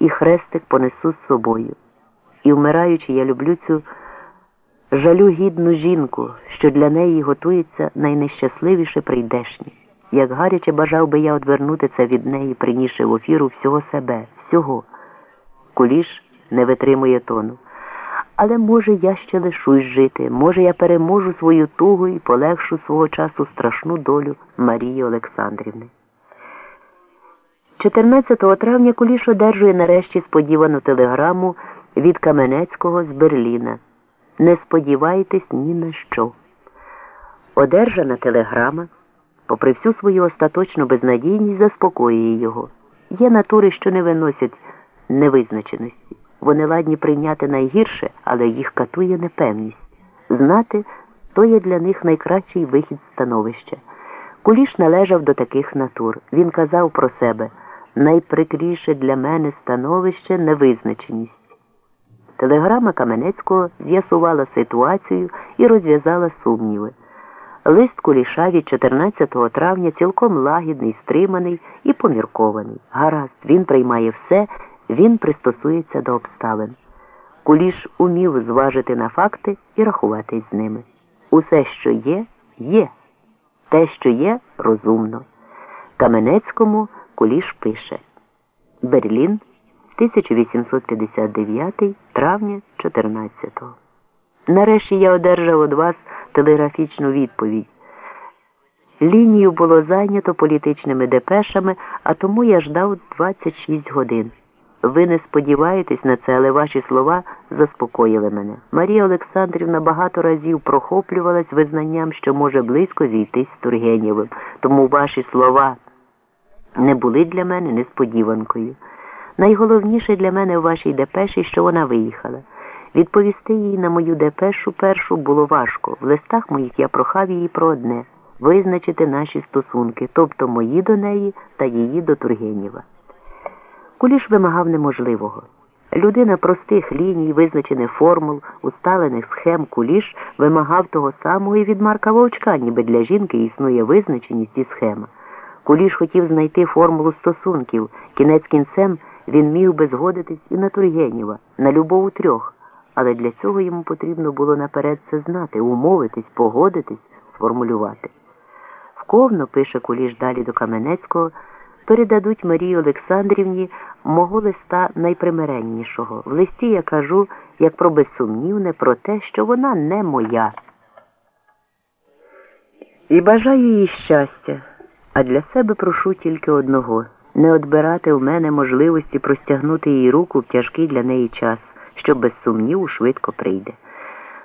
і хрестик понесу з собою. І, вмираючи, я люблю цю жалю гідну жінку, що для неї готується найнещасливіше прийдешнє. Як гаряче бажав би я одвернути це від неї, принісши в офіру всього себе, всього. Куліш не витримує тону. Але, може, я ще лишусь жити, може, я переможу свою тугу і полегшу свого часу страшну долю Марії Олександрівни. 14 травня Куліш одержує нарешті сподівану телеграму від Каменецького з Берліна. Не сподівайтесь ні на що. Одержана телеграма, попри всю свою остаточну безнадійність, заспокоює його. Є натури, що не виносять невизначеності. Вони ладні прийняти найгірше, але їх катує непевність. Знати то є для них найкращий вихід становища. Куліш належав до таких натур. Він казав про себе найприкріше для мене становище невизначеність. Телеграма Каменецького з'ясувала ситуацію і розв'язала сумніви. Лист куліша від 14 травня цілком лагідний, стриманий і поміркований. Гаразд, він приймає все, він пристосується до обставин. Куліш умів зважити на факти і рахуватись з ними. Усе, що є, є. Те, що є, розумно. Каменецькому Куліш пише Берлін 1859 травня 14 Нарешті я одержав від вас телеграфічну відповідь. Лінію було зайнято політичними депешами, а тому я ждав 26 годин. Ви не сподіваєтесь на це, але ваші слова заспокоїли мене. Марія Олександрівна багато разів прохоплювалась визнанням, що може близько зійтись з Тургенєвим, тому ваші слова не були для мене несподіванкою. Найголовніше для мене в вашій депеші, що вона виїхала. Відповісти їй на мою депешу першу було важко. В листах моїх я прохав її про одне визначити наші стосунки, тобто мої до неї та її до Тургенєва. Куліш вимагав неможливого. Людина простих ліній, визначених формул, усталених схем куліш вимагав того самого і від Марка Вовчка, ніби для жінки існує визначеність і схема. Куліш хотів знайти формулу стосунків. Кінець кінцем він міг би згодитись і на Тургенєва, на любов у трьох, але для цього йому потрібно було наперед це знати, умовитись, погодитись, сформулювати. Вковно, пише Куліш далі до Каменецького, передадуть Марії Олександрівні мого листа найпримиреннішого. В листі я кажу, як про безсумнівне, про те, що вона не моя. І бажаю їй щастя, а для себе прошу тільки одного не одбирати в мене можливості простягнути їй руку в тяжкий для неї час, що без сумніву швидко прийде.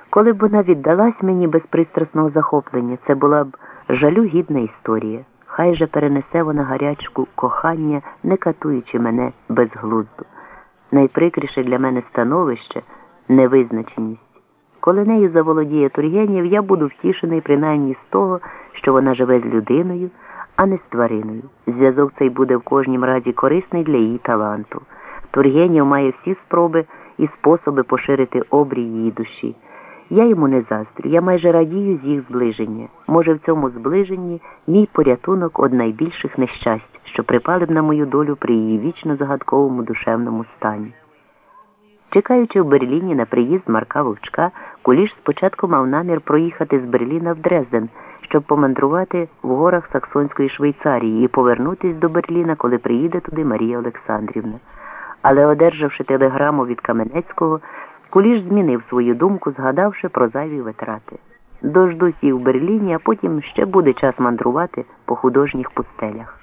Коли б вона віддалась мені без пристрасного захоплення, це була б жалюгідна історія. Хай же перенесе вона гарячку кохання, не катуючи мене безглузду. Найприкріше для мене становище невизначеність. Коли нею заволодіє Тургенєв, я буду втішений принаймні з того, що вона живе з людиною, а не з твариною. Зв'язок цей буде в кожнім разі корисний для її таланту. Тургенєв має всі спроби і способи поширити обрій її душі. Я йому не заздрю, я майже радію з їх зближення. Може, в цьому зближенні мій порятунок од найбільших нещасть, що припали б на мою долю при її вічно загадковому душевному стані. Чекаючи в Берліні на приїзд Марка Вовчка, Куліш спочатку мав намір проїхати з Берліна в Дрезден, щоб помандрувати в горах Саксонської Швейцарії і повернутись до Берліна, коли приїде туди Марія Олександрівна. Але, одержавши телеграму від Каменецького, Куліш змінив свою думку, згадавши про зайві витрати. Дождусь їх в Берліні, а потім ще буде час мандрувати по художніх пустелях.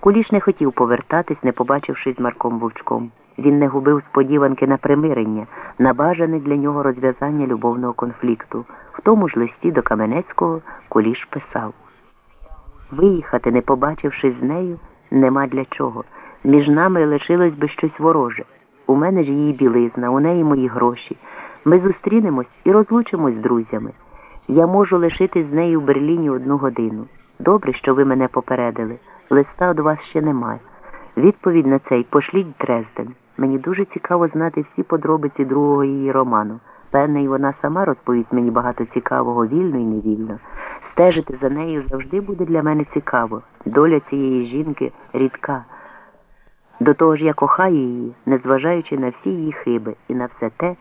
Куліш не хотів повертатись, не побачившись з Марком Вовчком. Він не губив сподіванки на примирення, на бажане для нього розв'язання любовного конфлікту. В тому ж листі до Каменецького Куліш писав Виїхати, не побачившись з нею, нема для чого. Між нами лишилось би щось вороже. У мене ж її білизна, у неї мої гроші. Ми зустрінемось і розлучимось з друзями. Я можу лишитись з нею в Берліні одну годину. Добре, що ви мене попередили. Листа до вас ще немає. Відповідь на цей пошліть Дрезден. Мені дуже цікаво знати всі подробиці другого її роману. Певне, і вона сама розповість мені багато цікавого, вільно і невільно. Стежити за нею завжди буде для мене цікаво. Доля цієї жінки рідка. До того ж я кохаю її, незважаючи на всі її хиби і на все те,